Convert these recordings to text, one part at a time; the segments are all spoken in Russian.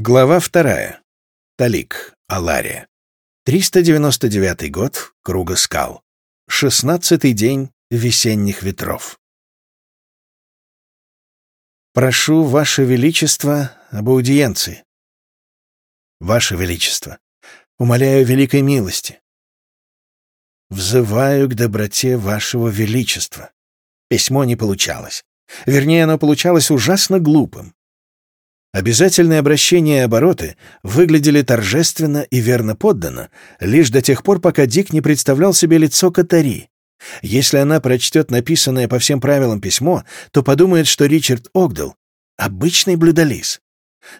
Глава вторая. Талик, Алария. 399 год, Круга скал. Шестнадцатый день весенних ветров. Прошу, Ваше Величество, об аудиенции. Ваше Величество, умоляю великой милости. Взываю к доброте Вашего Величества. Письмо не получалось. Вернее, оно получалось ужасно глупым. Обязательные обращения и обороты выглядели торжественно и верно подданно лишь до тех пор, пока Дик не представлял себе лицо Катари. Если она прочтет написанное по всем правилам письмо, то подумает, что Ричард Огдал — обычный блюдолиз.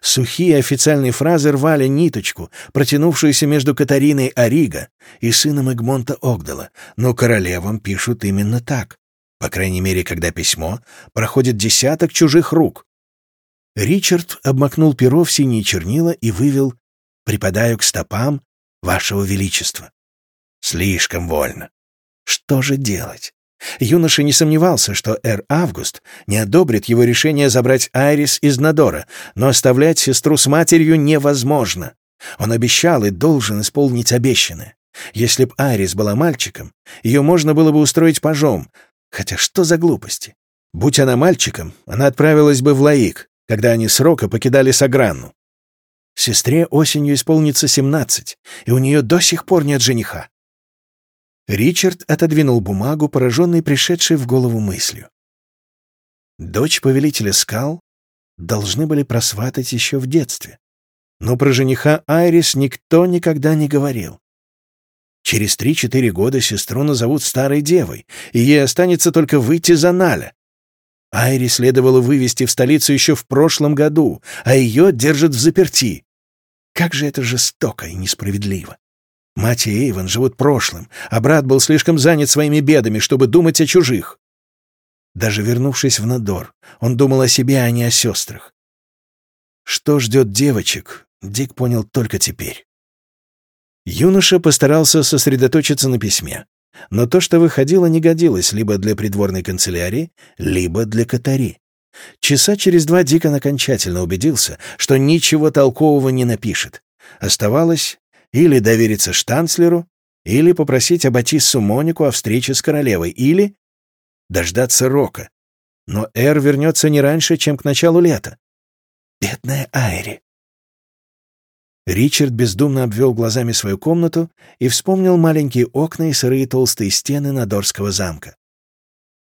Сухие официальные фразы рвали ниточку, протянувшуюся между Катариной Арига и сыном Эгмонта Огдала, но королевам пишут именно так. По крайней мере, когда письмо проходит десяток чужих рук. Ричард обмакнул перо в синие чернила и вывел «Припадаю к стопам вашего величества». Слишком вольно. Что же делать? Юноша не сомневался, что Эр Август не одобрит его решение забрать Айрис из Надора, но оставлять сестру с матерью невозможно. Он обещал и должен исполнить обещанное. Если б Айрис была мальчиком, ее можно было бы устроить пожом. Хотя что за глупости? Будь она мальчиком, она отправилась бы в Лаик, когда они с Рока покидали Сагранну. Сестре осенью исполнится семнадцать, и у нее до сих пор нет жениха. Ричард отодвинул бумагу, пораженный пришедшей в голову мыслью. Дочь повелителя скал должны были просватать еще в детстве. Но про жениха Айрис никто никогда не говорил. Через три-четыре года сестру назовут старой девой, и ей останется только выйти за Наля, Айри следовало вывести в столицу еще в прошлом году, а ее держат в заперти. Как же это жестоко и несправедливо. Мать и Эйвен живут прошлым, а брат был слишком занят своими бедами, чтобы думать о чужих. Даже вернувшись в Надор, он думал о себе, а не о сестрах. Что ждет девочек, Дик понял только теперь. Юноша постарался сосредоточиться на письме. Но то, что выходило, не годилось либо для придворной канцелярии, либо для Катари. Часа через два Дикон окончательно убедился, что ничего толкового не напишет. Оставалось или довериться штанцлеру, или попросить Аббатиссу Монику о встрече с королевой, или дождаться Рока. Но Эр вернется не раньше, чем к началу лета. Бедная Айри. Ричард бездумно обвел глазами свою комнату и вспомнил маленькие окна и сырые толстые стены Надорского замка.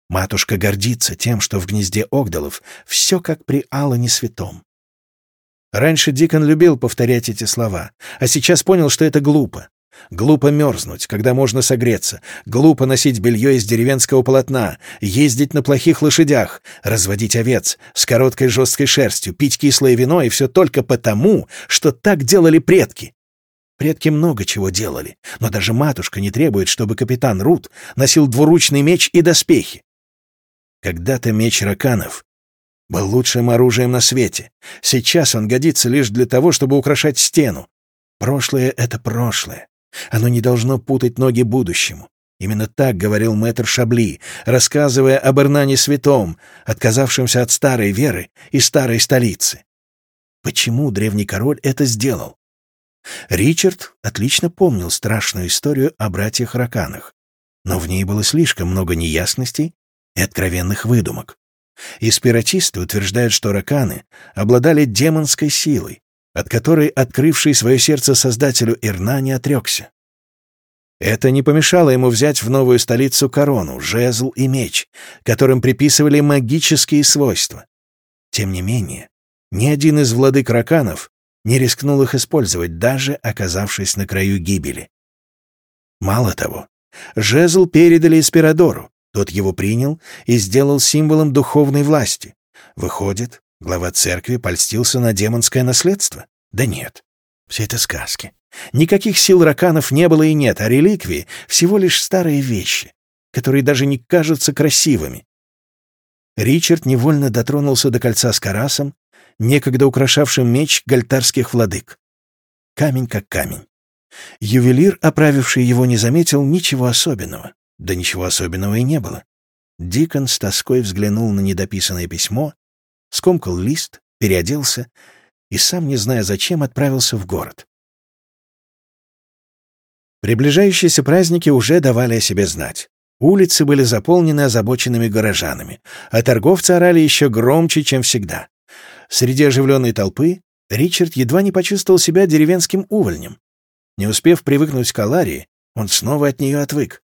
Матушка гордится тем, что в гнезде Огдалов все как при Алане Святом. Раньше Дикон любил повторять эти слова, а сейчас понял, что это глупо. Глупо мерзнуть, когда можно согреться. Глупо носить белье из деревенского полотна, ездить на плохих лошадях, разводить овец с короткой жесткой шерстью, пить кислое вино и все только потому, что так делали предки. Предки много чего делали, но даже матушка не требует, чтобы капитан Рут носил двуручный меч и доспехи. Когда-то меч раканов был лучшим оружием на свете. Сейчас он годится лишь для того, чтобы украшать стену. Прошлое — это прошлое. Оно не должно путать ноги будущему. Именно так говорил мэтр Шабли, рассказывая об Эрнане Святом, отказавшемся от старой веры и старой столицы. Почему древний король это сделал? Ричард отлично помнил страшную историю о братьях Раканах, но в ней было слишком много неясностей и откровенных выдумок. Испиратисты утверждают, что раканы обладали демонской силой, от которой открывший свое сердце создателю Ирна не отрекся. Это не помешало ему взять в новую столицу корону, жезл и меч, которым приписывали магические свойства. Тем не менее, ни один из владык раканов не рискнул их использовать, даже оказавшись на краю гибели. Мало того, жезл передали Эспирадору, тот его принял и сделал символом духовной власти. Выходит, Глава церкви польстился на демонское наследство? Да нет. Все это сказки. Никаких сил раканов не было и нет, а реликвии — всего лишь старые вещи, которые даже не кажутся красивыми. Ричард невольно дотронулся до кольца с карасом, некогда украшавшим меч гальтарских владык. Камень как камень. Ювелир, оправивший его, не заметил ничего особенного. Да ничего особенного и не было. Дикон с тоской взглянул на недописанное письмо скомкал лист, переоделся и, сам не зная зачем, отправился в город. Приближающиеся праздники уже давали о себе знать. Улицы были заполнены озабоченными горожанами, а торговцы орали еще громче, чем всегда. Среди оживленной толпы Ричард едва не почувствовал себя деревенским увольнем. Не успев привыкнуть к Аларии, он снова от нее отвык.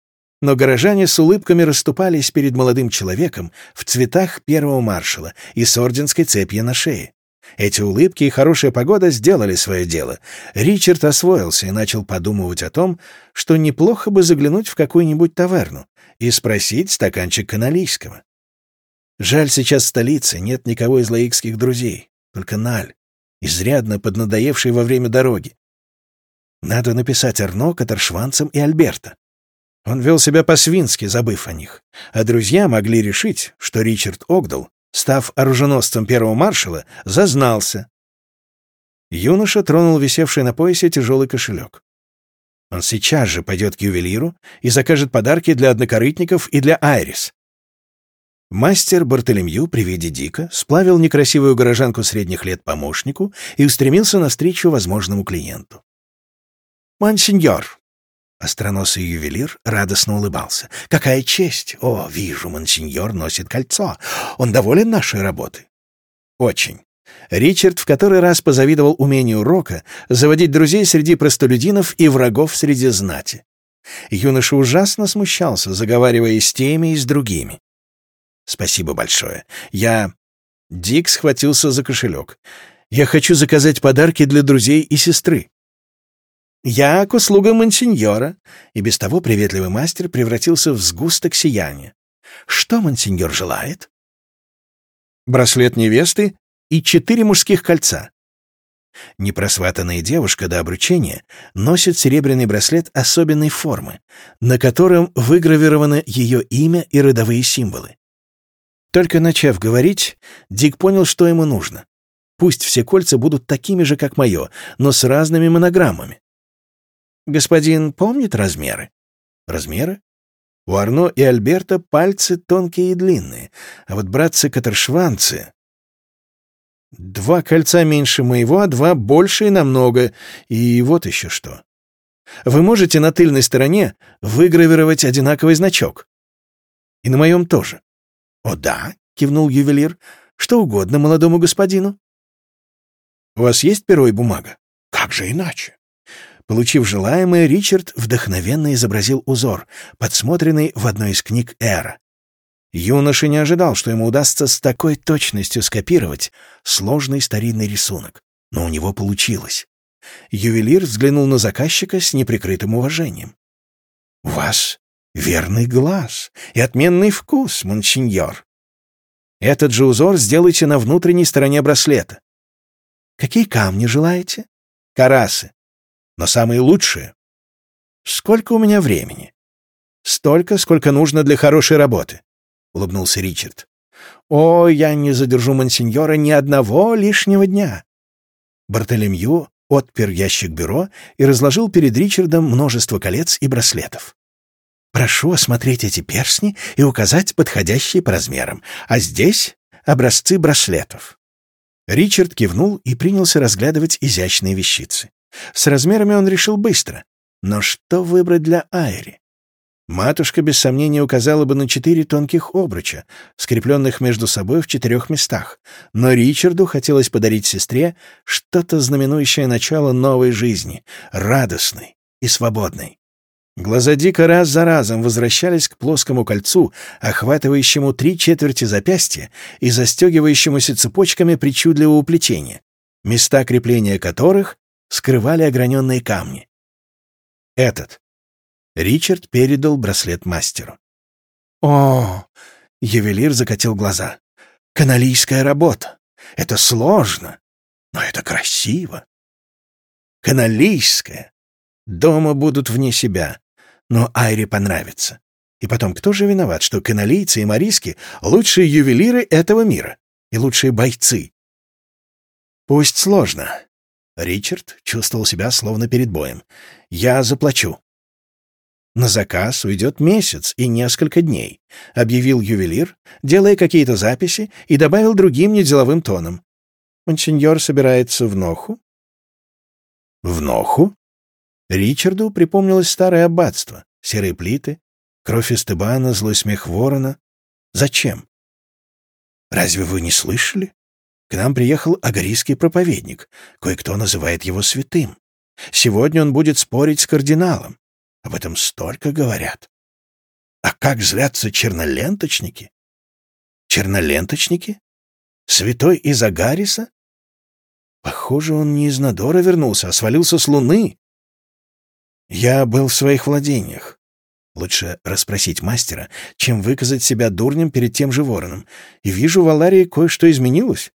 Но горожане с улыбками расступались перед молодым человеком в цветах первого маршала и с орденской цепью на шее. Эти улыбки и хорошая погода сделали свое дело. Ричард освоился и начал подумывать о том, что неплохо бы заглянуть в какую-нибудь таверну и спросить стаканчик каналийского. Жаль, сейчас в столице нет никого из лаикских друзей, только Наль, изрядно поднадоевший во время дороги. Надо написать Арно, Катершванцам и Альберта. Он вел себя по-свински, забыв о них, а друзья могли решить, что Ричард Огдал, став оруженосцем первого маршала, зазнался. Юноша тронул висевший на поясе тяжелый кошелек. Он сейчас же пойдет к ювелиру и закажет подарки для однокорытников и для Айрис. Мастер Бартолемью при виде Дика сплавил некрасивую горожанку средних лет помощнику и устремился навстречу возможному клиенту. «Монсеньор!» Остроносый ювелир радостно улыбался. «Какая честь! О, вижу, монсеньор носит кольцо. Он доволен нашей работой?» «Очень». Ричард в который раз позавидовал умению Рока заводить друзей среди простолюдинов и врагов среди знати. Юноша ужасно смущался, заговаривая с теми и с другими. Спасибо большое. Я...» Дик схватился за кошелек. «Я хочу заказать подарки для друзей и сестры». «Я к услугам мансиньора», и без того приветливый мастер превратился в сгусток сияния. «Что мансиньор желает?» «Браслет невесты и четыре мужских кольца». Непросватанная девушка до обручения носит серебряный браслет особенной формы, на котором выгравировано ее имя и родовые символы. Только начав говорить, Дик понял, что ему нужно. Пусть все кольца будут такими же, как мое, но с разными монограммами. Господин помнит размеры? Размеры? У Арно и Альберта пальцы тонкие и длинные, а вот братцы-катершванцы... Два кольца меньше моего, а два больше и намного. И вот еще что. Вы можете на тыльной стороне выгравировать одинаковый значок. И на моем тоже. «О да», — кивнул ювелир, — «что угодно молодому господину». «У вас есть перо и бумага?» «Как же иначе?» Получив желаемое, Ричард вдохновенно изобразил узор, подсмотренный в одной из книг Эра. Юноша не ожидал, что ему удастся с такой точностью скопировать сложный старинный рисунок, но у него получилось. Ювелир взглянул на заказчика с неприкрытым уважением. «У вас Верный глаз и отменный вкус, монсеньор. Этот же узор сделайте на внутренней стороне браслета. Какие камни желаете? Карасы. Но самые лучшие. Сколько у меня времени? Столько, сколько нужно для хорошей работы, — улыбнулся Ричард. О, я не задержу монсеньора ни одного лишнего дня. Бартолемью отпер ящик бюро и разложил перед Ричардом множество колец и браслетов. Прошу осмотреть эти перстни и указать подходящие по размерам, а здесь образцы браслетов». Ричард кивнул и принялся разглядывать изящные вещицы. С размерами он решил быстро. Но что выбрать для Айри? Матушка без сомнения указала бы на четыре тонких обруча, скрепленных между собой в четырех местах, но Ричарду хотелось подарить сестре что-то знаменующее начало новой жизни, радостной и свободной. Глаза Дика раз за разом возвращались к плоскому кольцу, охватывающему три четверти запястья и застегивающемуся цепочками причудливого плетения, места крепления которых скрывали ограненные камни. Этот. Ричард передал браслет мастеру. «О!» — ювелир закатил глаза. «Каналийская работа. Это сложно, но это красиво. Каналийская. Дома будут вне себя. Но Айре понравится. И потом, кто же виноват, что каналийцы и мариски — лучшие ювелиры этого мира и лучшие бойцы? Пусть сложно. Ричард чувствовал себя словно перед боем. Я заплачу. На заказ уйдет месяц и несколько дней, объявил ювелир, делая какие-то записи и добавил другим неделовым тоном. Монсеньор собирается в Ноху?» «В Ноху?» Ричарду припомнилось старое аббатство, серые плиты, кровь Эстебана, злой смех ворона. «Зачем?» «Разве вы не слышали? К нам приехал агарийский проповедник. Кое-кто называет его святым. Сегодня он будет спорить с кардиналом. Об этом столько говорят. А как злятся черноленточники? Черноленточники? Святой из Агариса? Похоже, он не из Надора вернулся, а свалился с луны. Я был в своих владениях. Лучше расспросить мастера, чем выказать себя дурнем перед тем же вороном. И вижу, в Аларии кое-что изменилось.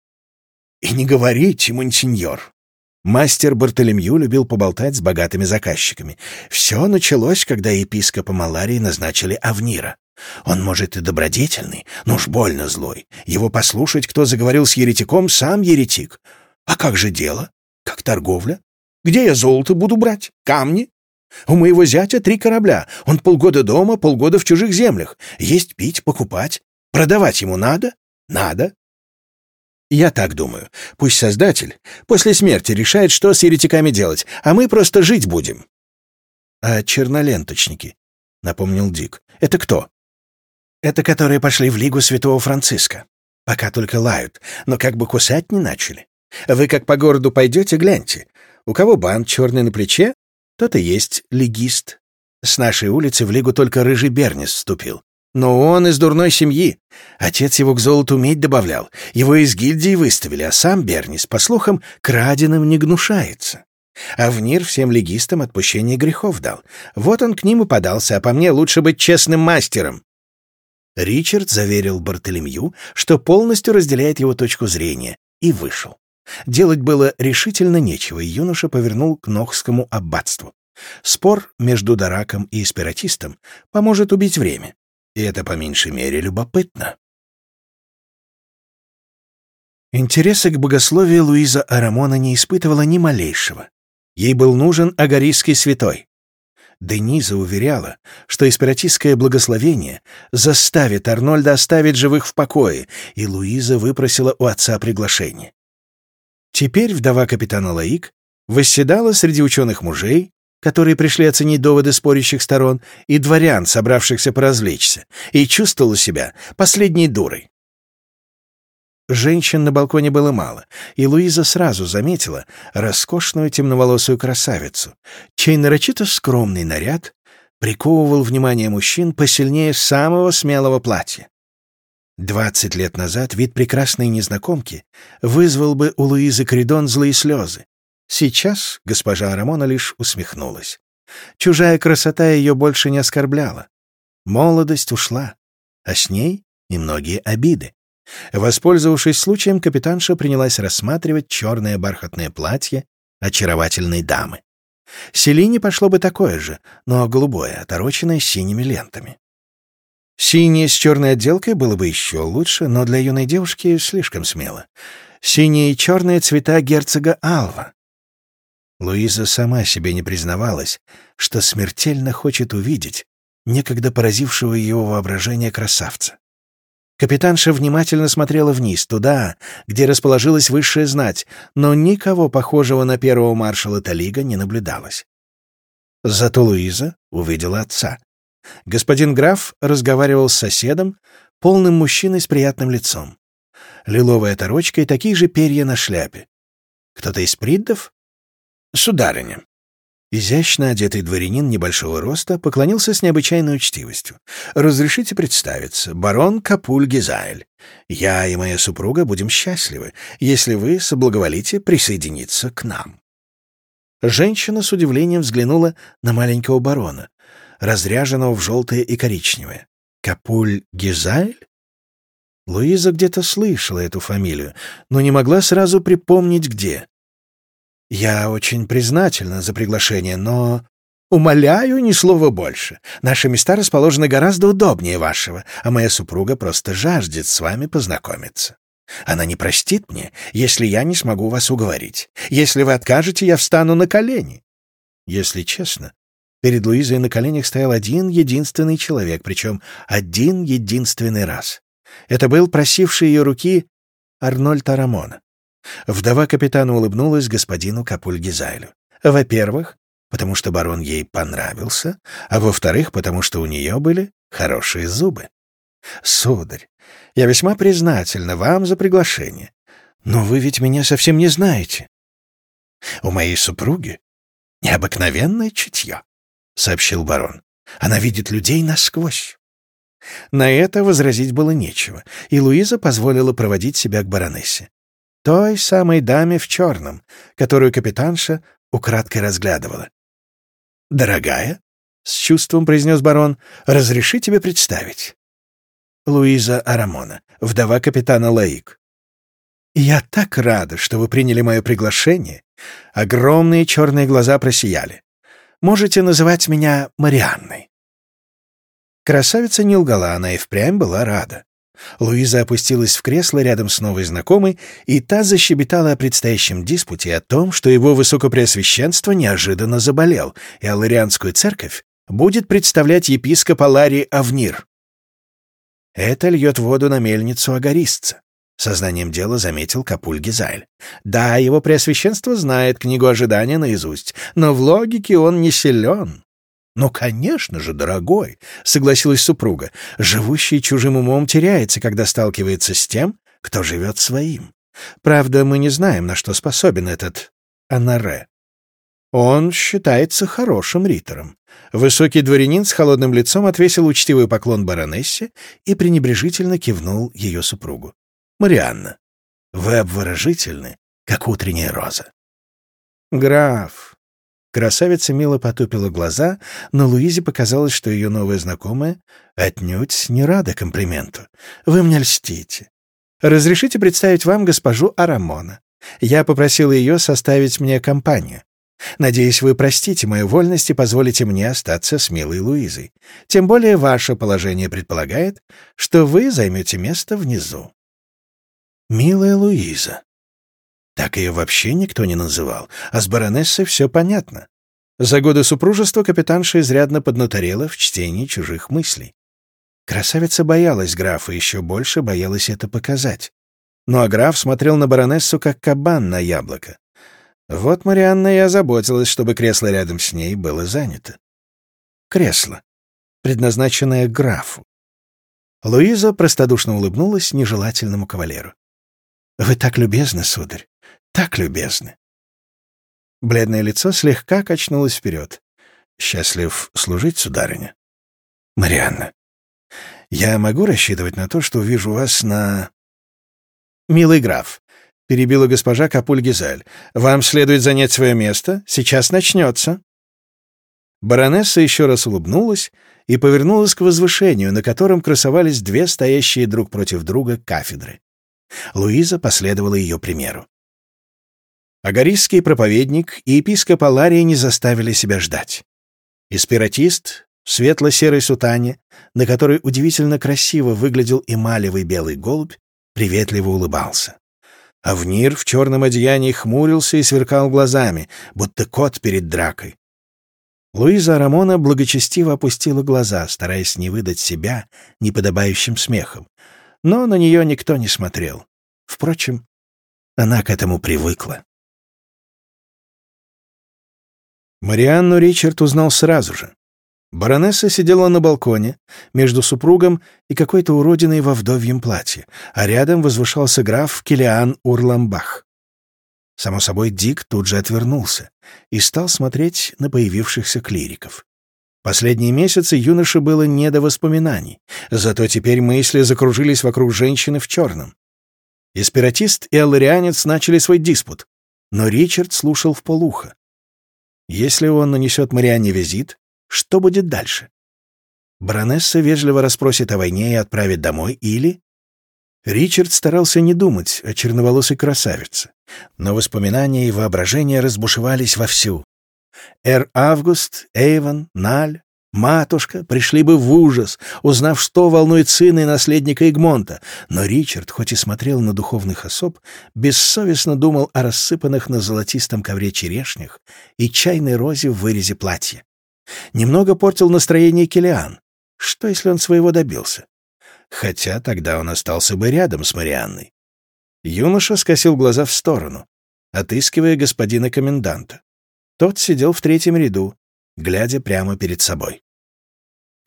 И не говорите, монсеньор. Мастер Бартолемью любил поболтать с богатыми заказчиками. Все началось, когда епископа Маларии назначили Авнира. Он, может, и добродетельный, но уж больно злой. Его послушать, кто заговорил с еретиком, сам еретик. А как же дело? Как торговля? Где я золото буду брать? Камни? У моего зятя три корабля. Он полгода дома, полгода в чужих землях. Есть, пить, покупать. Продавать ему надо? Надо. Я так думаю. Пусть Создатель после смерти решает, что с еретиками делать, а мы просто жить будем. — А черноленточники? — напомнил Дик. — Это кто? Это которые пошли в Лигу Святого Франциска. Пока только лают, но как бы кусать не начали. Вы как по городу пойдете, гляньте. У кого бант черный на плече, тот и есть легист. С нашей улицы в Лигу только рыжий Бернис вступил. Но он из дурной семьи. Отец его к золоту медь добавлял. Его из гильдии выставили, а сам Бернис, по слухам, краденым не гнушается. А в мир всем легистам отпущение грехов дал. Вот он к ним и подался, а по мне лучше быть честным мастером. Ричард заверил Бартолемью, что полностью разделяет его точку зрения, и вышел. Делать было решительно нечего, и юноша повернул к Нохскому аббатству. Спор между Дараком и эспиратистом поможет убить время, и это по меньшей мере любопытно. Интереса к богословию Луиза Арамона не испытывала ни малейшего. Ей был нужен агарийский святой. Дениза уверяла, что эспиратистское благословение заставит Арнольда оставить живых в покое, и Луиза выпросила у отца приглашение. Теперь вдова капитана Лаик восседала среди ученых мужей, которые пришли оценить доводы спорящих сторон, и дворян, собравшихся поразвлечься, и чувствовала себя последней дурой. Женщин на балконе было мало, и Луиза сразу заметила роскошную темноволосую красавицу, чей нарочито скромный наряд приковывал внимание мужчин посильнее самого смелого платья. Двадцать лет назад вид прекрасной незнакомки вызвал бы у Луизы Кридон злые слезы. Сейчас госпожа Рамона лишь усмехнулась. Чужая красота ее больше не оскорбляла. Молодость ушла, а с ней и многие обиды. Воспользовавшись случаем, капитанша принялась рассматривать черное бархатное платье очаровательной дамы. Селине пошло бы такое же, но голубое, отороченное синими лентами. Синее с черной отделкой было бы еще лучше, но для юной девушки слишком смело. Синие и черные цвета герцога Алва. Луиза сама себе не признавалась, что смертельно хочет увидеть некогда поразившего его воображение красавца. Капитанша внимательно смотрела вниз, туда, где расположилась высшая знать, но никого похожего на первого маршала Талига не наблюдалось. Зато Луиза увидела отца. Господин граф разговаривал с соседом, полным мужчиной с приятным лицом. Лиловая оторочка и такие же перья на шляпе. Кто-то из приддов? Сударыня. Изящно одетый дворянин небольшого роста поклонился с необычайной учтивостью. «Разрешите представиться, барон Капуль Гизайль. Я и моя супруга будем счастливы, если вы соблаговолите присоединиться к нам». Женщина с удивлением взглянула на маленького барона, разряженного в желтое и коричневое. «Капуль Гизайль?» Луиза где-то слышала эту фамилию, но не могла сразу припомнить, где. «Я очень признательна за приглашение, но...» «Умоляю, ни слова больше. Наши места расположены гораздо удобнее вашего, а моя супруга просто жаждет с вами познакомиться. Она не простит мне, если я не смогу вас уговорить. Если вы откажете, я встану на колени». Если честно, перед Луизой на коленях стоял один единственный человек, причем один единственный раз. Это был просивший ее руки Арнольд Арамона. Вдова капитана улыбнулась господину Капульгизайлю. Во-первых, потому что барон ей понравился, а во-вторых, потому что у нее были хорошие зубы. «Сударь, я весьма признательна вам за приглашение, но вы ведь меня совсем не знаете. У моей супруги необыкновенное чутье», — сообщил барон. «Она видит людей насквозь». На это возразить было нечего, и Луиза позволила проводить себя к баронессе. Той самой даме в черном, которую капитанша украдкой разглядывала. «Дорогая», — с чувством произнес барон, — «разреши тебе представить». Луиза Арамона, вдова капитана Лаик. «Я так рада, что вы приняли мое приглашение». Огромные черные глаза просияли. «Можете называть меня Марианной». Красавица не лгала, она и впрямь была рада. Луиза опустилась в кресло рядом с новой знакомой, и та защебетала о предстоящем диспуте о том, что его высокопреосвященство неожиданно заболел, и Аларианскую церковь будет представлять епископ Аларий Авнир. Это льет воду на мельницу агаристца. Сознанием дела заметил Капуль Гизайль. Да, его преосвященство знает книгу ожидания наизусть, но в логике он не силен. «Ну, конечно же, дорогой», — согласилась супруга. «Живущий чужим умом теряется, когда сталкивается с тем, кто живет своим. Правда, мы не знаем, на что способен этот Анаре. Он считается хорошим ритором. Высокий дворянин с холодным лицом отвесил учтивый поклон баронессе и пренебрежительно кивнул ее супругу. «Марианна, вы обворожительны, как утренняя роза». «Граф, Красавица мило потупила глаза, но Луизе показалось, что ее новая знакомая отнюдь не рада комплименту. «Вы мне льстите. Разрешите представить вам госпожу Арамона. Я попросила ее составить мне компанию. Надеюсь, вы простите мою вольность и позволите мне остаться с милой Луизой. Тем более ваше положение предполагает, что вы займете место внизу». «Милая Луиза», так ее вообще никто не называл, а с баронессой все понятно. За годы супружества капитанша изрядно поднаторела в чтении чужих мыслей. Красавица боялась графа, еще больше боялась это показать. Ну а граф смотрел на баронессу, как кабан на яблоко. Вот Марианна и озаботилась, чтобы кресло рядом с ней было занято. Кресло, предназначенное графу. Луиза простодушно улыбнулась нежелательному кавалеру. «Вы так любезны, сударь так любезны. Бледное лицо слегка качнулось вперед. «Счастлив служить, сударыня?» «Марианна, я могу рассчитывать на то, что увижу вас на...» «Милый граф», — перебила госпожа Капуль-Гизаль, — «вам следует занять свое место. Сейчас начнется». Баронесса еще раз улыбнулась и повернулась к возвышению, на котором красовались две стоящие друг против друга кафедры. Луиза последовала ее примеру. Агарийский проповедник и епископ Алария не заставили себя ждать. Эспиратист в светло-серой сутане, на которой удивительно красиво выглядел эмалевый белый голубь, приветливо улыбался. Авнир в черном одеянии хмурился и сверкал глазами, будто кот перед дракой. Луиза Рамона благочестиво опустила глаза, стараясь не выдать себя неподобающим смехом, но на нее никто не смотрел. Впрочем, она к этому привыкла. Марианну Ричард узнал сразу же. Баронесса сидела на балконе между супругом и какой-то уродиной во вдовьем платье, а рядом возвышался граф Килиан Урламбах. Само собой, Дик тут же отвернулся и стал смотреть на появившихся клириков. Последние месяцы юноше было не до воспоминаний, зато теперь мысли закружились вокруг женщины в черном. Эспиратист и алларианец начали свой диспут, но Ричард слушал в полухо. Если он нанесет Марианне визит, что будет дальше? Баронесса вежливо расспросит о войне и отправит домой, или... Ричард старался не думать о черноволосой красавице, но воспоминания и воображение разбушевались вовсю. Эр Август, Эйвен, Наль, Матушка пришли бы в ужас, узнав, что волнует сына и наследника Игмонта, но Ричард, хоть и смотрел на духовных особ, бессовестно думал о рассыпанных на золотистом ковре черешнях и чайной розе в вырезе платья. Немного портил настроение Килиан. Что, если он своего добился? Хотя тогда он остался бы рядом с Марианной. Юноша скосил глаза в сторону, отыскивая господина коменданта. Тот сидел в третьем ряду, глядя прямо перед собой.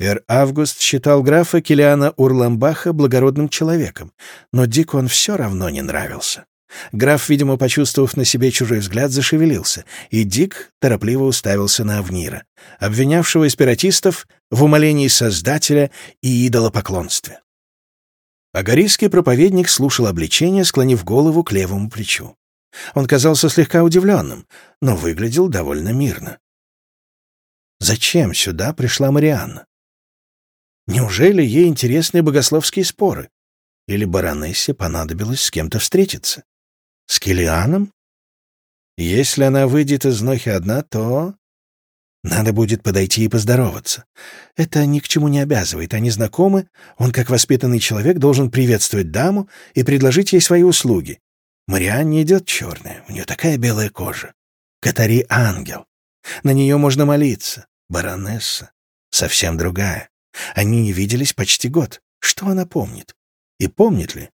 Эр Август считал графа Килиана Урламбаха благородным человеком, но Дику он все равно не нравился. Граф, видимо, почувствовав на себе чужой взгляд, зашевелился, и Дик торопливо уставился на Авнира, обвинявшего эспиратистов в умолении Создателя и идолопоклонстве. Агарийский проповедник слушал обличение, склонив голову к левому плечу. Он казался слегка удивленным, но выглядел довольно мирно. Зачем сюда пришла Марианна? Неужели ей интересны богословские споры? Или баронессе понадобилось с кем-то встретиться? С Килианом? Если она выйдет из Нохи одна, то... Надо будет подойти и поздороваться. Это ни к чему не обязывает. Они знакомы, он, как воспитанный человек, должен приветствовать даму и предложить ей свои услуги. Марианне идет черная, у нее такая белая кожа. Катари — ангел. На нее можно молиться. Баронесса совсем другая. Они не виделись почти год. Что она помнит? И помнит ли?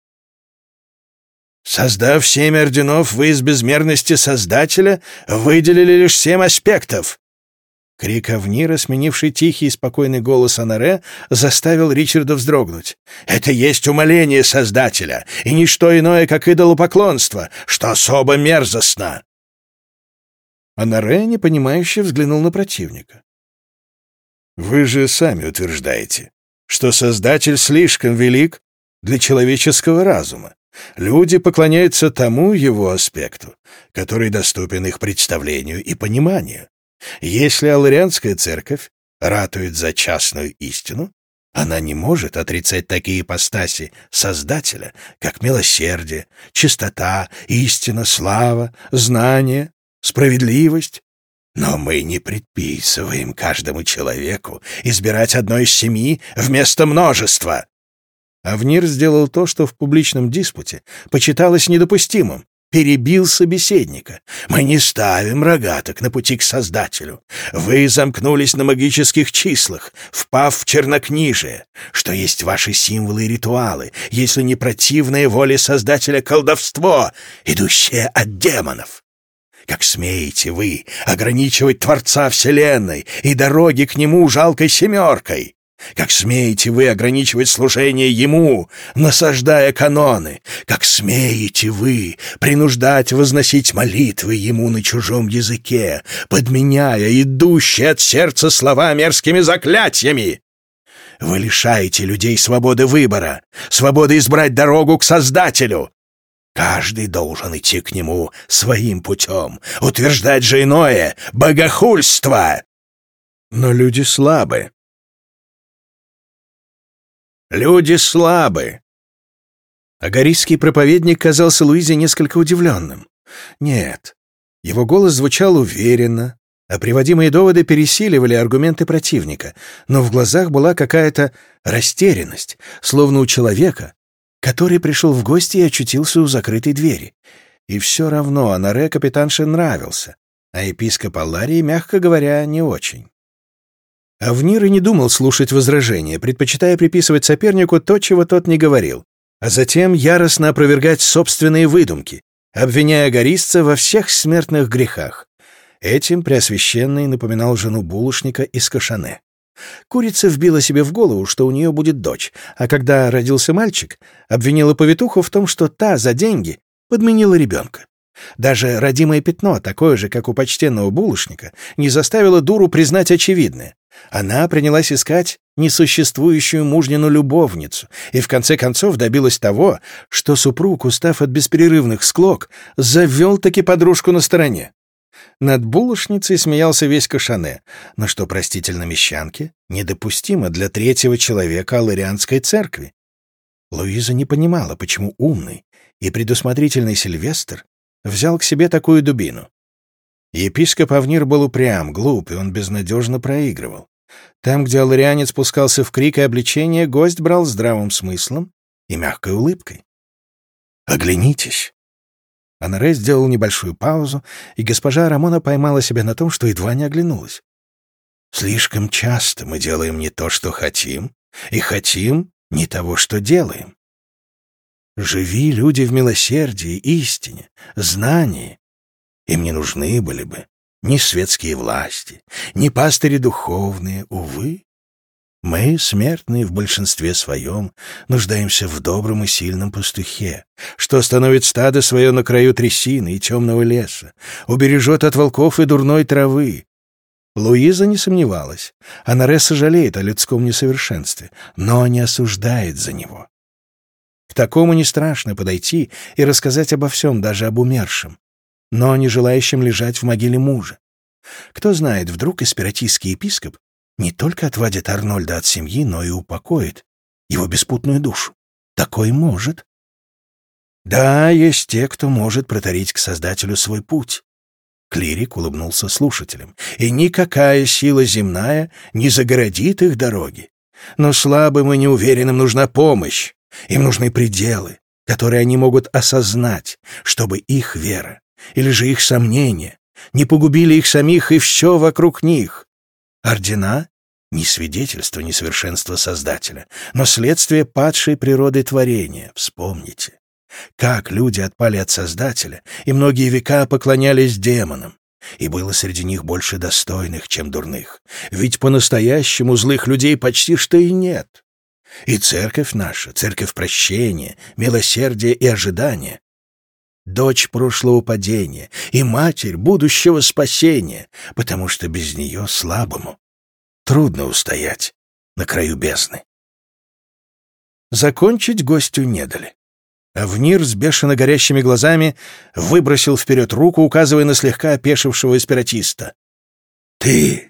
Создав семь орденов, вы из безмерности Создателя выделили лишь семь аспектов. Крик Авнира, сменивший тихий и спокойный голос Анаре, заставил Ричарда вздрогнуть. «Это есть умоление Создателя, и ничто иное, как идолопоклонство, что особо мерзостно!» Анаре, непонимающе, взглянул на противника. Вы же сами утверждаете, что Создатель слишком велик для человеческого разума. Люди поклоняются тому его аспекту, который доступен их представлению и пониманию. Если Аларианская церковь ратует за частную истину, она не может отрицать такие ипостаси Создателя, как милосердие, чистота, истина, слава, знание, справедливость, но мы не предписываем каждому человеку избирать одно из семи вместо множества. Авнир сделал то, что в публичном диспуте почиталось недопустимым. Перебил собеседника. Мы не ставим рогаток на пути к Создателю. Вы замкнулись на магических числах, впав в чернокнижие, что есть ваши символы и ритуалы, если не противное воле Создателя колдовство, идущее от демонов. Как смеете вы ограничивать Творца Вселенной и дороги к Нему жалкой семеркой? Как смеете вы ограничивать служение Ему, насаждая каноны? Как смеете вы принуждать возносить молитвы Ему на чужом языке, подменяя идущие от сердца слова мерзкими заклятиями? Вы лишаете людей свободы выбора, свободы избрать дорогу к Создателю, Каждый должен идти к нему своим путем. Утверждать же иное — богохульство! Но люди слабы. Люди слабы. Агарийский проповедник казался Луизе несколько удивленным. Нет, его голос звучал уверенно, а приводимые доводы пересиливали аргументы противника, но в глазах была какая-то растерянность, словно у человека, который пришел в гости и очутился у закрытой двери. И все равно Анаре капитанше нравился, а епископ Алларии, мягко говоря, не очень. Авнир и не думал слушать возражения, предпочитая приписывать сопернику то, чего тот не говорил, а затем яростно опровергать собственные выдумки, обвиняя гористца во всех смертных грехах. Этим Преосвященный напоминал жену булочника из Кашане. Курица вбила себе в голову, что у нее будет дочь, а когда родился мальчик, обвинила повитуху в том, что та за деньги подменила ребенка. Даже родимое пятно, такое же, как у почтенного булочника, не заставило дуру признать очевидное. Она принялась искать несуществующую мужнину любовницу и в конце концов добилась того, что супруг, устав от беспрерывных склок, завел-таки подружку на стороне. Над булочницей смеялся весь Кашане, но что простительно мещанке недопустимо для третьего человека Аларианской церкви. Луиза не понимала, почему умный и предусмотрительный Сильвестр взял к себе такую дубину. Епископ Авнир был упрям, глуп, и он безнадежно проигрывал. Там, где аларианец спускался в крик и обличение, гость брал здравым смыслом и мягкой улыбкой. «Оглянитесь!» Анаре сделал небольшую паузу, и госпожа Рамона поймала себя на том, что едва не оглянулась. «Слишком часто мы делаем не то, что хотим, и хотим не того, что делаем. Живи, люди, в милосердии, истине, знании. Им не нужны были бы ни светские власти, ни пастыри духовные, увы. Мы, смертные в большинстве своем, нуждаемся в добром и сильном пастухе, что остановит стадо свое на краю трясины и темного леса, убережет от волков и дурной травы. Луиза не сомневалась. Анаре сожалеет о людском несовершенстве, но не осуждает за него. К такому не страшно подойти и рассказать обо всем, даже об умершем, но не желающем лежать в могиле мужа. Кто знает, вдруг эспиратийский епископ не только отвадит Арнольда от семьи, но и упокоит его беспутную душу. Такой может. Да, есть те, кто может протарить к Создателю свой путь. Клирик улыбнулся слушателям. И никакая сила земная не загородит их дороги. Но слабым и неуверенным нужна помощь. Им нужны пределы, которые они могут осознать, чтобы их вера или же их сомнения не погубили их самих и все вокруг них. Ордена — не свидетельство несовершенства Создателя, но следствие падшей природы творения, вспомните. Как люди отпали от Создателя, и многие века поклонялись демонам, и было среди них больше достойных, чем дурных. Ведь по-настоящему злых людей почти что и нет. И церковь наша, церковь прощения, милосердия и ожидания, дочь прошлого падения и матерь будущего спасения, потому что без нее слабому трудно устоять на краю бездны. Закончить гостю не дали. Авнир с бешено горящими глазами выбросил вперед руку, указывая на слегка опешившего эспиратиста. «Ты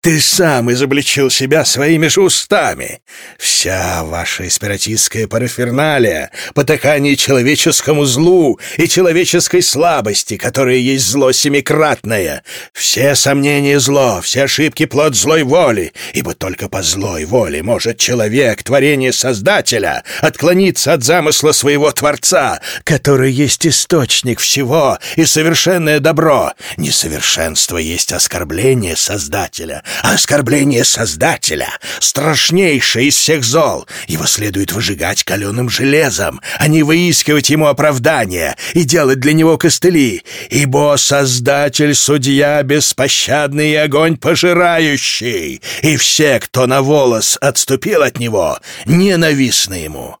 ты сам изобличил себя своими же устами. Вся ваша эспиратистская параферналия, потакание человеческому злу и человеческой слабости, которая есть зло семикратное. Все сомнения зло, все ошибки плод злой воли, ибо только по злой воле может человек, творение Создателя, отклониться от замысла своего Творца, который есть источник всего и совершенное добро. Несовершенство есть оскорбление Создателя Создателя, оскорбление Создателя — страшнейшее из всех зол. Его следует выжигать каленым железом, а не выискивать ему оправдания и делать для него костыли, ибо Создатель — судья беспощадный и огонь пожирающий, и все, кто на волос отступил от него, ненавистны ему.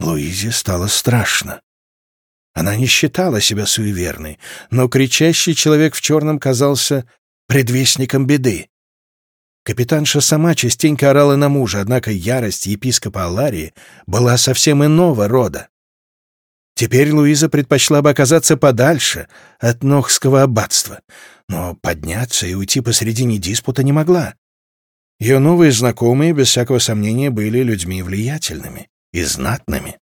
Луизе стало страшно. Она не считала себя суеверной, но кричащий человек в черном казался предвестником беды. Капитанша сама частенько орала на мужа, однако ярость епископа Аларии была совсем иного рода. Теперь Луиза предпочла бы оказаться подальше от Нохского аббатства, но подняться и уйти посредине диспута не могла. Ее новые знакомые, без всякого сомнения, были людьми влиятельными и знатными.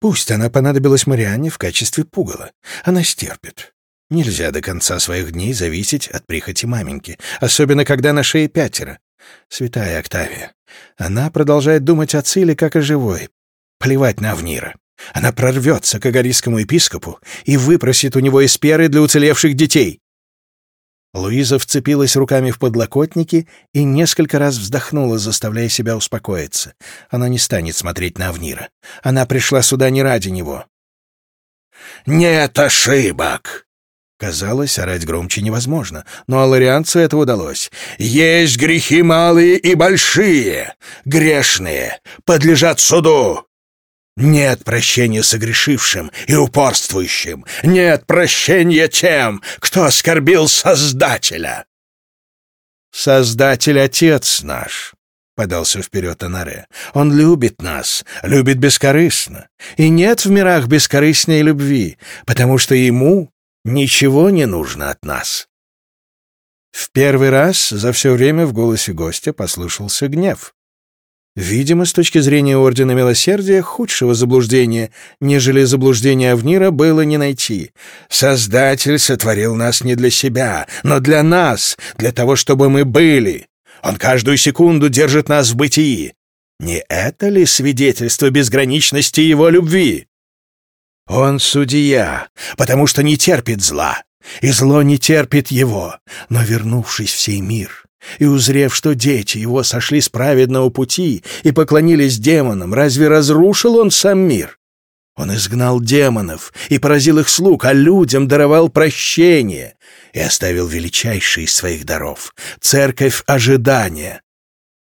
Пусть она понадобилась Марианне в качестве пугала, она стерпит. Нельзя до конца своих дней зависеть от прихоти маменьки, особенно когда на шее пятеро. Святая Октавия. Она продолжает думать о Циле, как о живой. Плевать на Авнира. Она прорвется к агарийскому епископу и выпросит у него эсперы для уцелевших детей. Луиза вцепилась руками в подлокотники и несколько раз вздохнула, заставляя себя успокоиться. Она не станет смотреть на Авнира. Она пришла сюда не ради него. «Нет ошибок!» Казалось, орать громче невозможно, но аларианцу это удалось. «Есть грехи малые и большие, грешные, подлежат суду. Нет прощения согрешившим и упорствующим, нет прощения тем, кто оскорбил Создателя». «Создатель — Отец наш», — подался вперед Анаре. «Он любит нас, любит бескорыстно. И нет в мирах бескорыстней любви, потому что ему Ничего не нужно от нас. В первый раз за все время в голосе гостя послышался гнев. Видимо, с точки зрения Ордена Милосердия, худшего заблуждения, нежели заблуждение Авнира, было не найти. Создатель сотворил нас не для себя, но для нас, для того, чтобы мы были. Он каждую секунду держит нас в бытии. Не это ли свидетельство безграничности его любви? Он судья, потому что не терпит зла, и зло не терпит его. Но, вернувшись в сей мир, И узрев, что дети его сошли с праведного пути и поклонились демонам, разве разрушил он сам мир? Он изгнал демонов и поразил их слуг, а людям даровал прощение и оставил величайший из своих даров — церковь ожидания.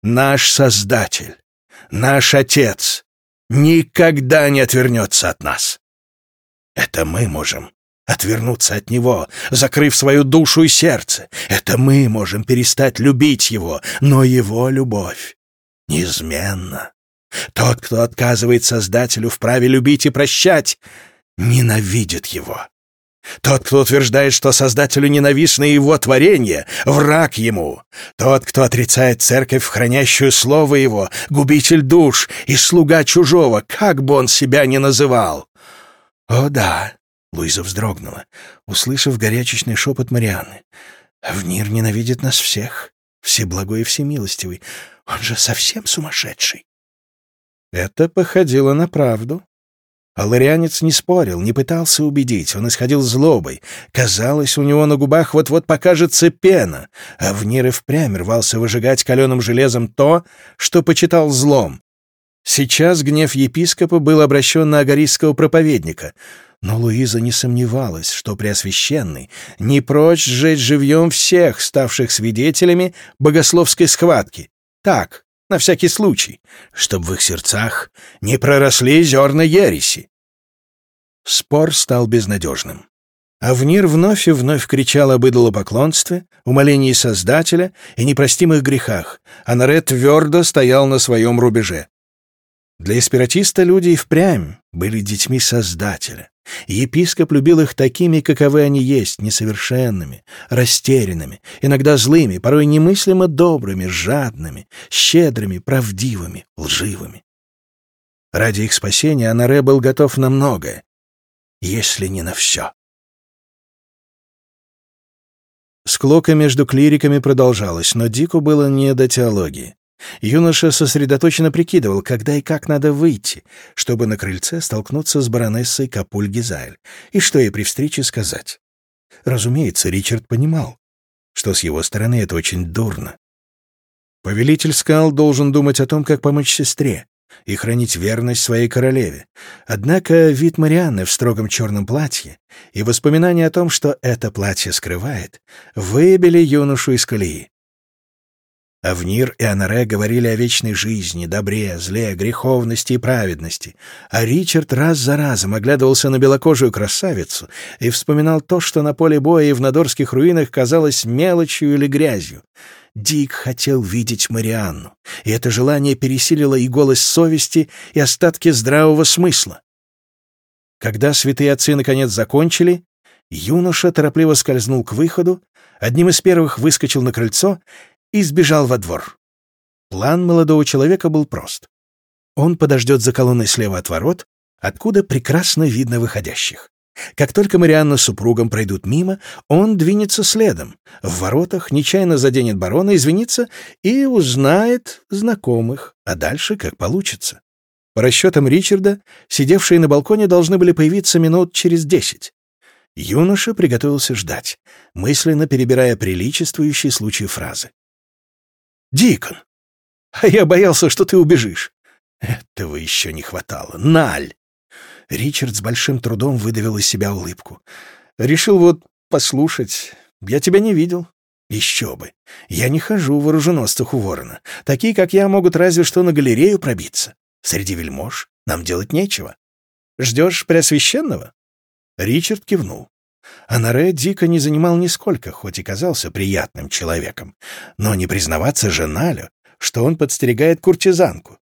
Наш Создатель, наш Отец никогда не отвернется от нас. Это мы можем отвернуться от Него, закрыв свою душу и сердце. Это мы можем перестать любить Его, но Его любовь неизменна. Тот, кто отказывает Создателю в праве любить и прощать, ненавидит Его. Тот, кто утверждает, что Создателю ненавистно его творение, враг ему. Тот, кто отрицает церковь, хранящую слово его, губитель душ и слуга чужого, как бы он себя ни называл. О да, Луиза вздрогнула, услышав горячечный шепот Марианны. «Авнир ненавидит нас всех, всеблагой и всемилостивый. Он же совсем сумасшедший». Это походило на правду. Аларианец не спорил, не пытался убедить, он исходил злобой. Казалось, у него на губах вот-вот покажется пена, а в и впрямь рвался выжигать каленым железом то, что почитал злом. Сейчас гнев епископа был обращен на агарийского проповедника, но Луиза не сомневалась, что Преосвященный не прочь сжечь живьем всех, ставших свидетелями богословской схватки. Так, на всякий случай, чтобы в их сердцах не проросли зерна ереси. Спор стал безнадежным. Авнир вновь и вновь кричал об идолопоклонстве, умолении Создателя и непростимых грехах, а Наре твердо стоял на своем рубеже. Для эспиратиста люди и впрямь были детьми Создателя. Епископ любил их такими, каковы они есть, несовершенными, растерянными, иногда злыми, порой немыслимо добрыми, жадными, щедрыми, правдивыми, лживыми. Ради их спасения Анаре был готов на многое, если не на все. Склока между клириками продолжалась, но Дику было не до теологии. Юноша сосредоточенно прикидывал, когда и как надо выйти, чтобы на крыльце столкнуться с баронессой Капуль-Гизайль, и что ей при встрече сказать. Разумеется, Ричард понимал, что с его стороны это очень дурно. Повелитель скал должен думать о том, как помочь сестре и хранить верность своей королеве. Однако вид Марианны в строгом черном платье и воспоминания о том, что это платье скрывает, выбили юношу из колеи. Авнир и Анаре говорили о вечной жизни, добре, зле, греховности и праведности, а Ричард раз за разом оглядывался на белокожую красавицу и вспоминал то, что на поле боя и в Надорских руинах казалось мелочью или грязью. Дик хотел видеть Марианну, и это желание пересилило и голос совести, и остатки здравого смысла. Когда святые отцы наконец закончили, юноша торопливо скользнул к выходу, одним из первых выскочил на крыльцо и сбежал во двор. План молодого человека был прост. Он подождет за колонной слева от ворот, откуда прекрасно видно выходящих. Как только Марианна с супругом пройдут мимо, он двинется следом. В воротах нечаянно заденет барона, извинится и узнает знакомых, а дальше как получится. По расчетам Ричарда, сидевшие на балконе должны были появиться минут через десять. Юноша приготовился ждать, мысленно перебирая приличествующие случаи фразы. Дикон! А я боялся, что ты убежишь. Этого еще не хватало. Наль!» Ричард с большим трудом выдавил из себя улыбку. «Решил вот послушать. Я тебя не видел. Еще бы. Я не хожу в оруженосцах у ворона. Такие, как я, могут разве что на галерею пробиться. Среди вельмож нам делать нечего. Ждешь Преосвященного?» Ричард кивнул. Анаре дико не занимал нисколько, хоть и казался приятным человеком. Но не признаваться же Налю, что он подстерегает куртизанку.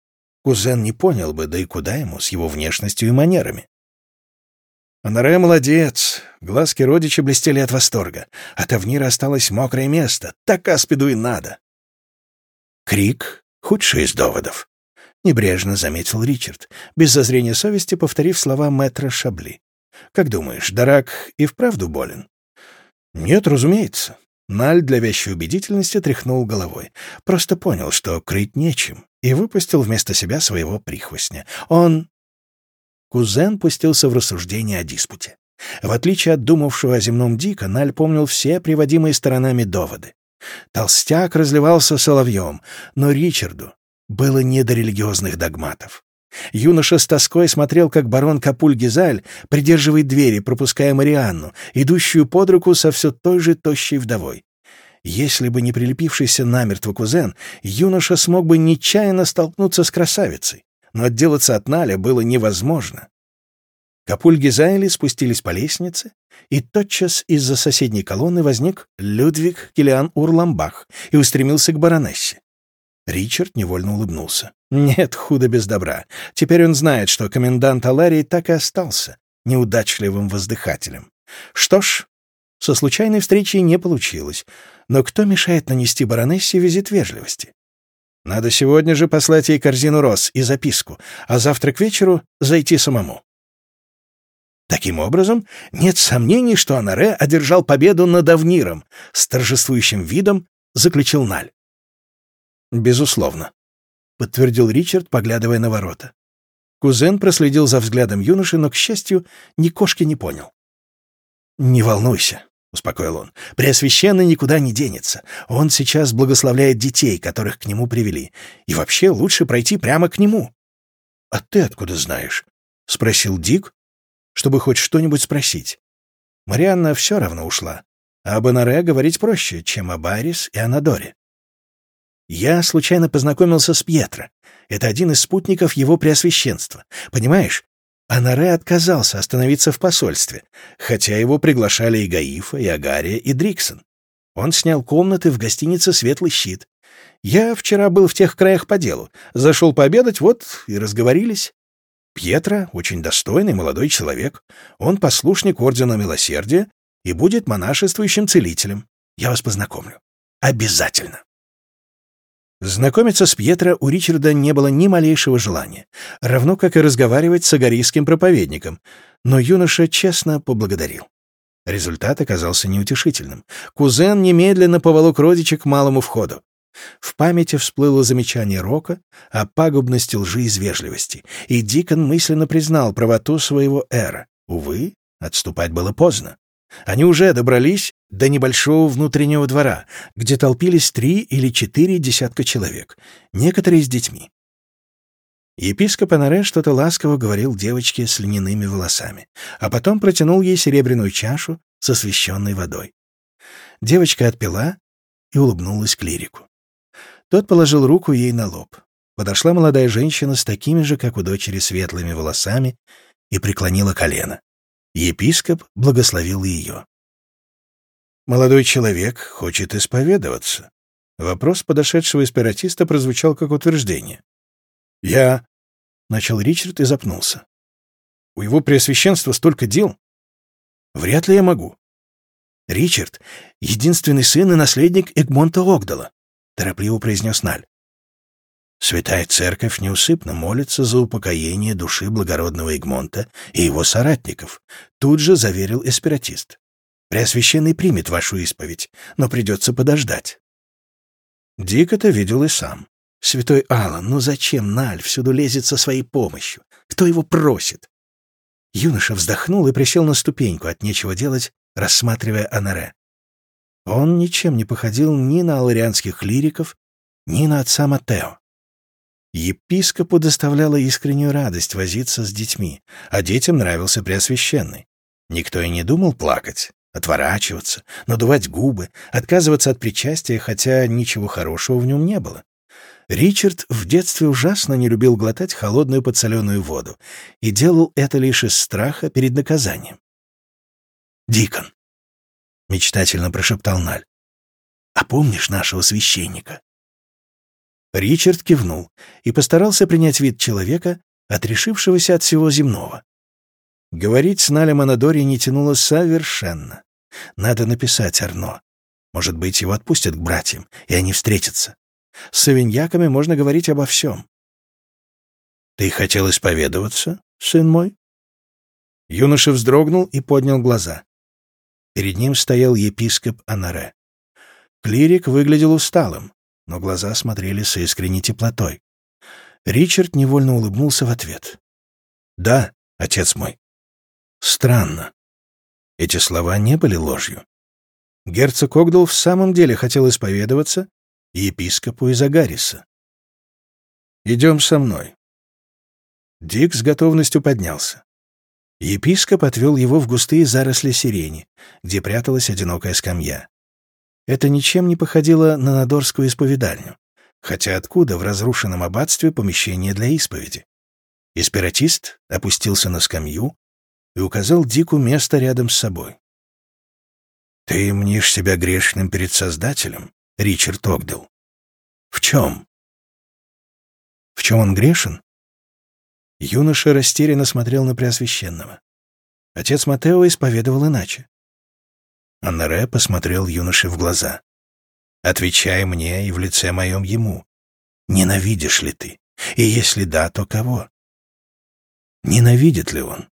Кузен не понял бы, да и куда ему с его внешностью и манерами. Анаре молодец. Глазки родича блестели от восторга. От Авнира осталось мокрое место. Так Аспиду и надо. Крик — худший из доводов. Небрежно заметил Ричард, без зазрения совести повторив слова мэтра Шабли. Как думаешь, Дарак и вправду болен? Нет, разумеется. Наль для вещей убедительности тряхнул головой. Просто понял, что крыть нечем, и выпустил вместо себя своего прихвостня. Он... Кузен пустился в рассуждение о диспуте. В отличие от думавшего о земном Дика, Наль помнил все приводимые сторонами доводы. Толстяк разливался соловьем, но Ричарду было не до религиозных догматов. Юноша с тоской смотрел, как барон Капуль-Гизаль придерживает двери, пропуская Марианну, идущую под руку со все той же тощей вдовой. Если бы не прилепившийся намертво кузен, юноша смог бы нечаянно столкнуться с красавицей, но отделаться от Наля было невозможно. Капуль-Гизайли спустились по лестнице, и тотчас из-за соседней колонны возник Людвиг Килиан Урламбах и устремился к баронессе. Ричард невольно улыбнулся. Нет, худо без добра. Теперь он знает, что комендант Аларии так и остался неудачливым воздыхателем. Что ж, со случайной встречей не получилось, но кто мешает нанести баронессе визит вежливости? Надо сегодня же послать ей корзину роз и записку, а завтра к вечеру зайти самому. Таким образом, нет сомнений, что Анаре одержал победу над Авниром, с торжествующим видом заключил Наль. «Безусловно», — подтвердил Ричард, поглядывая на ворота. Кузен проследил за взглядом юноши, но, к счастью, ни кошки не понял. «Не волнуйся», — успокоил он. «Преосвященный никуда не денется. Он сейчас благословляет детей, которых к нему привели. И вообще лучше пройти прямо к нему». «А ты откуда знаешь?» — спросил Дик, чтобы хоть что-нибудь спросить. Марианна все равно ушла. А об Анаре говорить проще, чем об Арис и Анадоре. Я случайно познакомился с Пьетро. Это один из спутников его преосвященства. Понимаешь, Анаре отказался остановиться в посольстве, хотя его приглашали и Гаифа, и Агария, и Дриксон. Он снял комнаты в гостинице «Светлый щит». Я вчера был в тех краях по делу. Зашел пообедать, вот, и разговорились. Пьетро — очень достойный молодой человек. Он послушник Ордена Милосердия и будет монашествующим целителем. Я вас познакомлю. Обязательно. Знакомиться с Пьетро у Ричарда не было ни малейшего желания, равно как и разговаривать с агарийским проповедником, но юноша честно поблагодарил. Результат оказался неутешительным. Кузен немедленно поволок родича к малому входу. В памяти всплыло замечание Рока о пагубности лжи из вежливости, и Дикон мысленно признал правоту своего эра. Увы, отступать было поздно. Они уже добрались до небольшого внутреннего двора, где толпились три или четыре десятка человек, некоторые с детьми. Епископ Анаре что-то ласково говорил девочке с льняными волосами, а потом протянул ей серебряную чашу с освященной водой. Девочка отпила и улыбнулась клирику. Тот положил руку ей на лоб. Подошла молодая женщина с такими же, как у дочери, светлыми волосами и преклонила колено. Епископ благословил ее. «Молодой человек хочет исповедоваться». Вопрос подошедшего эспиратиста прозвучал как утверждение. «Я...» — начал Ричард и запнулся. «У его преосвященства столько дел. Вряд ли я могу. Ричард — единственный сын и наследник Эгмонта Огдала», — торопливо произнес Наль. Святая Церковь неусыпно молится за упокоение души благородного Игмонта и его соратников, тут же заверил эспиратист. Преосвященный примет вашу исповедь, но придется подождать. Дик это видел и сам. Святой Аллан, ну зачем Наль всюду лезет со своей помощью? Кто его просит? Юноша вздохнул и присел на ступеньку от нечего делать, рассматривая Анаре. Он ничем не походил ни на аларианских лириков, ни на отца Матео. Епископу доставляла искреннюю радость возиться с детьми, а детям нравился Преосвященный. Никто и не думал плакать, отворачиваться, надувать губы, отказываться от причастия, хотя ничего хорошего в нем не было. Ричард в детстве ужасно не любил глотать холодную подсоленную воду и делал это лишь из страха перед наказанием. «Дикон», — мечтательно прошептал Наль, — «а помнишь нашего священника?» Ричард кивнул и постарался принять вид человека, отрешившегося от всего земного. Говорить с Налем Анадори не тянуло совершенно. Надо написать Арно. Может быть, его отпустят к братьям, и они встретятся. С савиньяками можно говорить обо всем. «Ты хотел исповедоваться, сын мой?» Юноша вздрогнул и поднял глаза. Перед ним стоял епископ Анаре. Клирик выглядел усталым, но глаза смотрели с искренней теплотой. Ричард невольно улыбнулся в ответ. «Да, отец мой». Странно. Эти слова не были ложью. Герцог Огдал в самом деле хотел исповедоваться епископу из Агариса. «Идем со мной». Дик с готовностью поднялся. Епископ отвел его в густые заросли сирени, где пряталась одинокая скамья. Это ничем не походило на Надорскую исповедальню, хотя откуда в разрушенном аббатстве помещение для исповеди? Эспиратист опустился на скамью и указал Дику место рядом с собой. «Ты мнишь себя грешным перед Создателем, Ричард Огдел?» «В чем?» «В чем он грешен?» Юноша растерянно смотрел на Преосвященного. Отец Матео исповедовал иначе. Аннаре посмотрел юноше в глаза. «Отвечай мне и в лице моем ему. Ненавидишь ли ты? И если да, то кого?» Ненавидит ли он?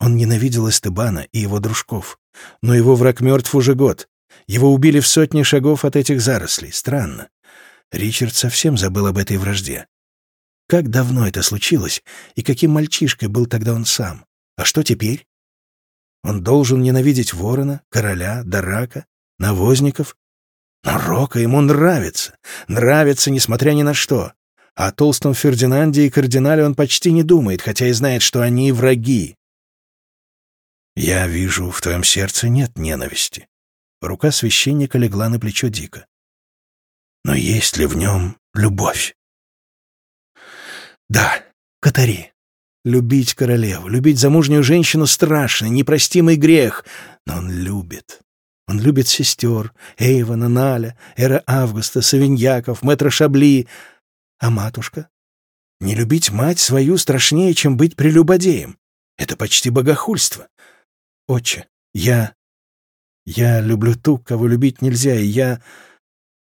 Он ненавидел Эстебана и его дружков. Но его враг мертв уже год. Его убили в сотни шагов от этих зарослей. Странно. Ричард совсем забыл об этой вражде. Как давно это случилось, и каким мальчишкой был тогда он сам? А что теперь? Он должен ненавидеть ворона, короля, дарака, навозников. Но Рока ему нравится. Нравится, несмотря ни на что. О толстом Фердинанде и кардинале он почти не думает, хотя и знает, что они враги. «Я вижу, в твоем сердце нет ненависти». Рука священника легла на плечо Дика. «Но есть ли в нем любовь?» «Да, Катари. Любить королеву, любить замужнюю женщину — страшный, непростимый грех. Но он любит. Он любит сестер, Эйвана, Наля, Эра Августа, Савиньяков, Мэтра Шабли, а матушка? Не любить мать свою страшнее, чем быть прелюбодеем. Это почти богохульство. Отче, я... Я люблю ту, кого любить нельзя, и я...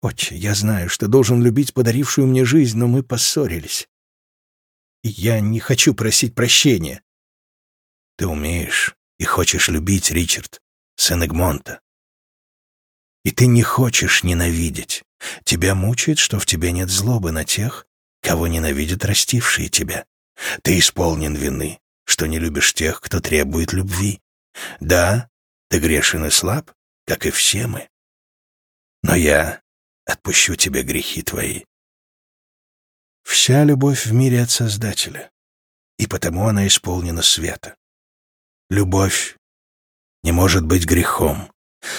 Отче, я знаю, что должен любить подарившую мне жизнь, но мы поссорились. Я не хочу просить прощения. Ты умеешь и хочешь любить, Ричард, сын Эгмонта. И ты не хочешь ненавидеть. Тебя мучает, что в тебе нет злобы на тех, кого ненавидят растившие тебя. Ты исполнен вины, что не любишь тех, кто требует любви. Да, ты грешен и слаб, как и все мы. Но я отпущу тебе грехи твои. Вся любовь в мире от Создателя, и потому она исполнена света. Любовь не может быть грехом.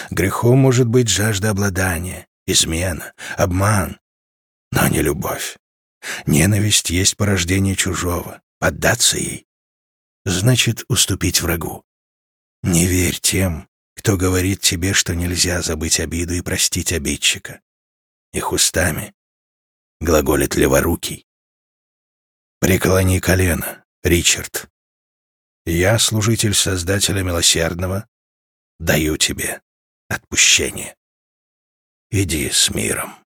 Грехом может быть жажда обладания, измена, обман, но не любовь. Ненависть есть порождение чужого. Поддаться ей значит уступить врагу. Не верь тем, кто говорит тебе, что нельзя забыть обиду и простить обидчика. Их устами глаголит леворукий. Преклони колено, Ричард. Я, служитель Создателя Милосердного, даю тебе отпущение. Иди с миром.